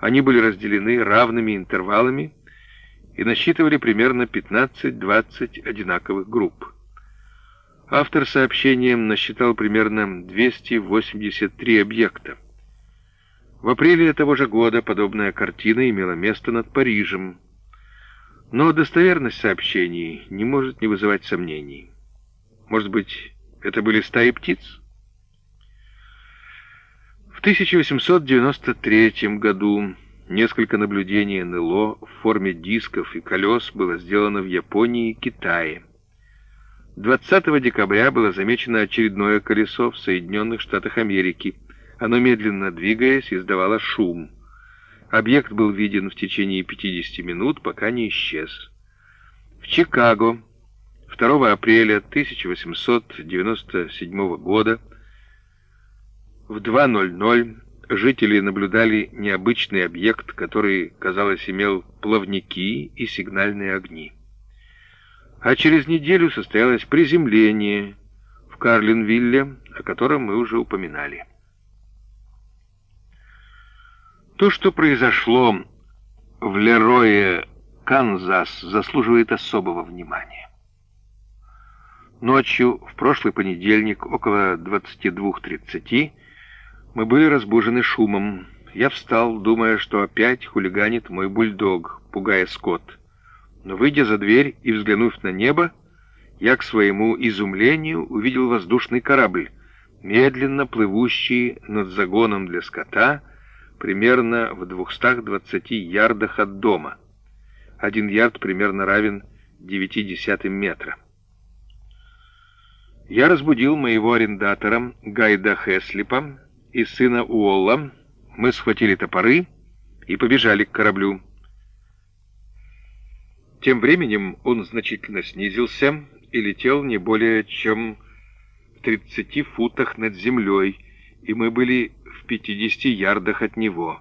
Они были разделены равными интервалами и насчитывали примерно 15-20 одинаковых групп. Автор сообщения насчитал примерно 283 объекта. В апреле того же года подобная картина имела место над Парижем, но достоверность сообщений не может не вызывать сомнений. Может быть, это были стаи птиц? В 1893 году несколько наблюдений НЛО в форме дисков и колес было сделано в Японии и Китае. 20 декабря было замечено очередное колесо в Соединенных Штатах Америки. Оно, медленно двигаясь, издавало шум. Объект был виден в течение 50 минут, пока не исчез. В Чикаго 2 апреля 1897 года в 2.00 жители наблюдали необычный объект, который, казалось, имел плавники и сигнальные огни. А через неделю состоялось приземление в Карлинвилле, о котором мы уже упоминали. То, что произошло в Лерое, Канзас, заслуживает особого внимания. Ночью, в прошлый понедельник, около 22.30, мы были разбужены шумом. Я встал, думая, что опять хулиганит мой бульдог, пугая скот. Но, выйдя за дверь и взглянув на небо, я к своему изумлению увидел воздушный корабль, медленно плывущий над загоном для скота, примерно в 220 ярдах от дома. Один ярд примерно равен 0,9 метра. Я разбудил моего арендатора Гайда Хеслипа, и сына Уолла, мы схватили топоры и побежали к кораблю. Тем временем он значительно снизился и летел не более чем в 30 футах над землей, и мы были в 50 ярдах от него.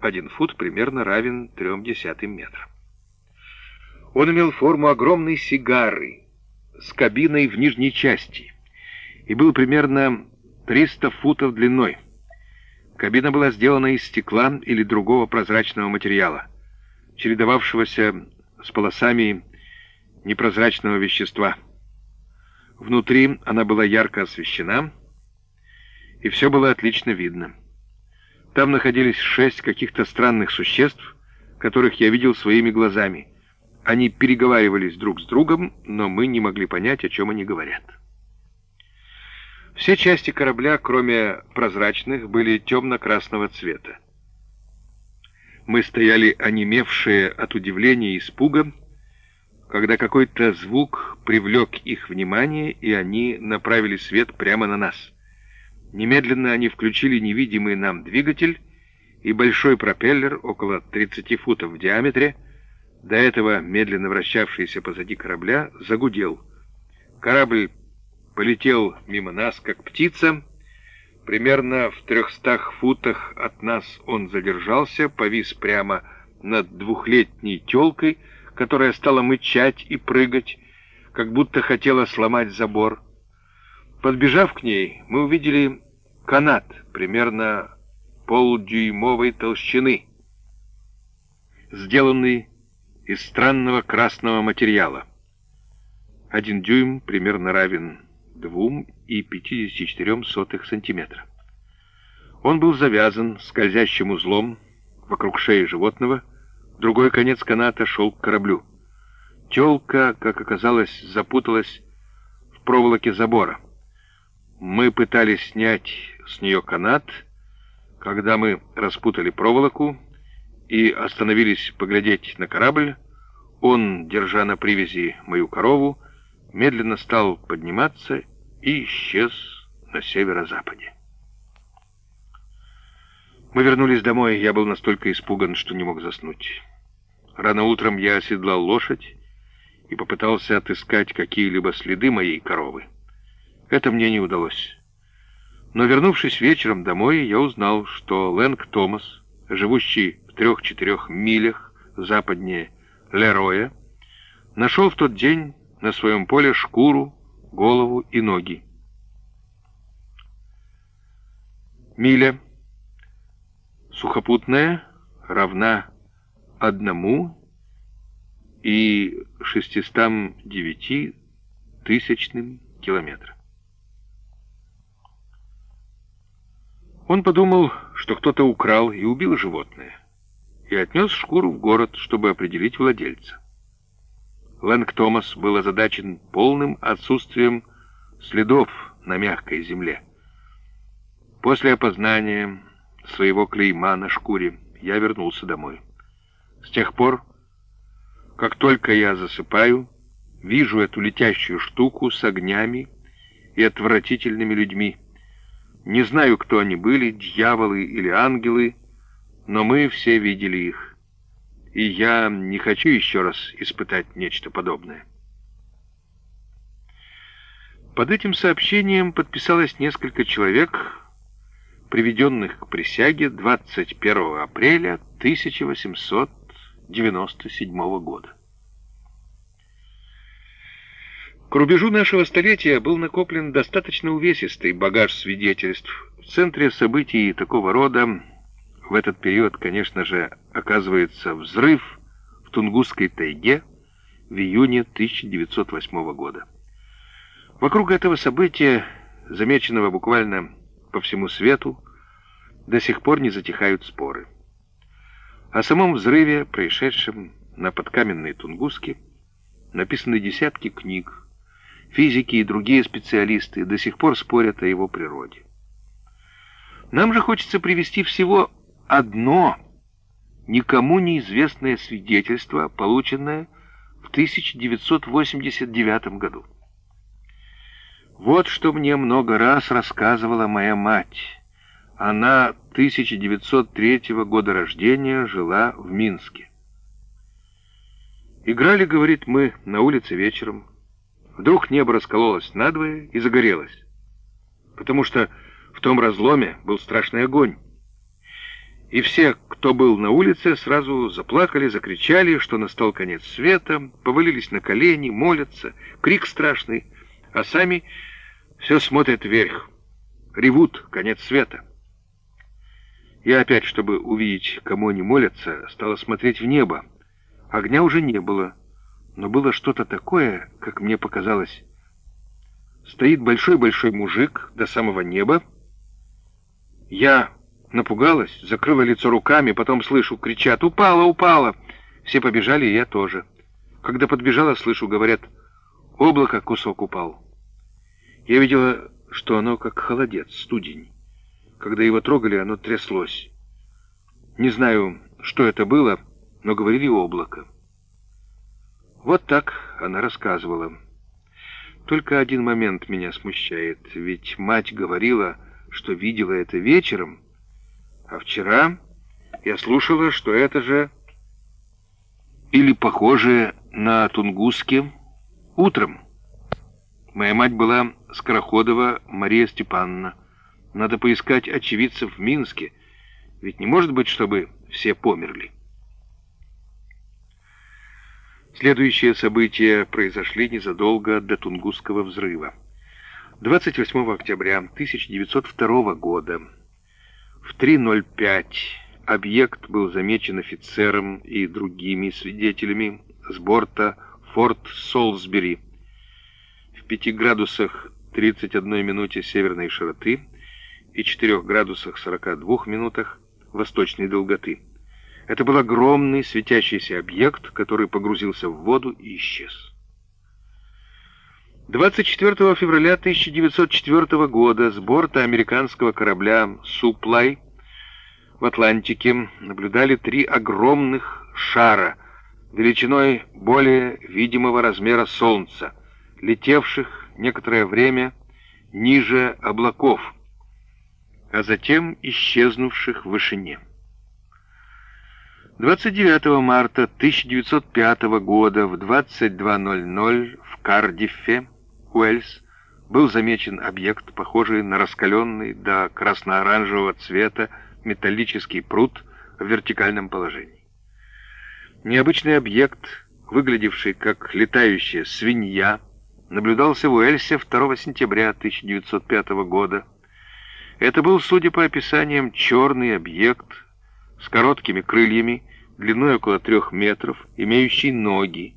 Один фут примерно равен трем десятым метрам. Он имел форму огромной сигары с кабиной в нижней части и был примерно 300 футов длиной. Кабина была сделана из стекла или другого прозрачного материала, чередовавшегося с полосами непрозрачного вещества. Внутри она была ярко освещена, и все было отлично видно. Там находились шесть каких-то странных существ, которых я видел своими глазами. Они переговаривались друг с другом, но мы не могли понять, о чем они говорят. Все части корабля, кроме прозрачных, были темно-красного цвета. Мы стояли онемевшие от удивления и испуга, когда какой-то звук привлек их внимание, и они направили свет прямо на нас. Немедленно они включили невидимый нам двигатель, и большой пропеллер, около 30 футов в диаметре, до этого медленно вращавшийся позади корабля, загудел. Корабль полетел мимо нас, как птица. Примерно в трехстах футах от нас он задержался, повис прямо над двухлетней телкой, которая стала мычать и прыгать, как будто хотела сломать забор. Подбежав к ней, мы увидели канат примерно полдюймовой толщины, сделанный из странного красного материала. Один дюйм примерно равен 2,54 сантиметра. Он был завязан скользящим узлом вокруг шеи животного, другой конец каната шел к кораблю. Телка, как оказалось, запуталась в проволоке забора. Мы пытались снять с нее канат, когда мы распутали проволоку и остановились поглядеть на корабль, он, держа на привязи мою корову, медленно стал подниматься и исчез на северо-западе. Мы вернулись домой, я был настолько испуган, что не мог заснуть. Рано утром я оседлал лошадь и попытался отыскать какие-либо следы моей коровы. Это мне не удалось. Но вернувшись вечером домой, я узнал, что Лэнг Томас, живущий в трех-четырех милях западнее Лероя, нашел в тот день на своем поле шкуру, голову и ноги. Миля. Сухопутная, равна одному и 609 тысячным километра. Он подумал, что кто-то украл и убил животное, и отнес шкуру в город, чтобы определить владельца. Лэнг Томас был озадачен полным отсутствием следов на мягкой земле. После опознания своего клейма на шкуре я вернулся домой. С тех пор, как только я засыпаю, вижу эту летящую штуку с огнями и отвратительными людьми, не знаю, кто они были, дьяволы или ангелы, но мы все видели их. И я не хочу еще раз испытать нечто подобное. Под этим сообщением подписалось несколько человек, приведенных к присяге 21 апреля 1897 года. К рубежу нашего столетия был накоплен достаточно увесистый багаж свидетельств. В центре событий такого рода в этот период, конечно же, оказывается взрыв в Тунгусской тайге в июне 1908 года. Вокруг этого события, замеченного буквально по всему свету, до сих пор не затихают споры. О самом взрыве, происшедшем на подкаменной Тунгуске, написаны десятки книг, Физики и другие специалисты до сих пор спорят о его природе. Нам же хочется привести всего одно никому неизвестное свидетельство, полученное в 1989 году. Вот что мне много раз рассказывала моя мать. Она 1903 года рождения жила в Минске. Играли, говорит, мы на улице вечером. Вдруг небо раскололось надвое и загорелось, потому что в том разломе был страшный огонь. И все, кто был на улице, сразу заплакали, закричали, что настал конец света, повалились на колени, молятся, крик страшный, а сами все смотрят вверх, ревут конец света. Я опять, чтобы увидеть, кому они молятся, стала смотреть в небо. Огня уже не было но было что-то такое, как мне показалось. Стоит большой-большой мужик до самого неба. Я напугалась, закрыла лицо руками, потом слышу, кричат «Упала, упала!» Все побежали, и я тоже. Когда подбежала, слышу, говорят «Облако кусок упал». Я видела, что оно как холодец, студень. Когда его трогали, оно тряслось. Не знаю, что это было, но говорили облако. Вот так она рассказывала. Только один момент меня смущает, ведь мать говорила, что видела это вечером, а вчера я слушала, что это же или похоже на Тунгуске утром. Моя мать была Скороходова Мария Степановна. Надо поискать очевидцев в Минске, ведь не может быть, чтобы все померли. Следующие события произошли незадолго до Тунгусского взрыва. 28 октября 1902 года в 3.05 объект был замечен офицером и другими свидетелями с борта Форт Солсбери в 5 градусах 31 минуте северной широты и 4 градусах 42 минутах восточной долготы. Это был огромный светящийся объект, который погрузился в воду и исчез. 24 февраля 1904 года с борта американского корабля «Суплай» в Атлантике наблюдали три огромных шара величиной более видимого размера Солнца, летевших некоторое время ниже облаков, а затем исчезнувших в вышине. 29 марта 1905 года в 22.00 в Кардифе, Уэльс, был замечен объект, похожий на раскаленный до красно-оранжевого цвета металлический пруд в вертикальном положении. Необычный объект, выглядевший как летающая свинья, наблюдался в Уэльсе 2 сентября 1905 года. Это был, судя по описаниям, черный объект с короткими крыльями, длиной около трех метров, имеющий ноги,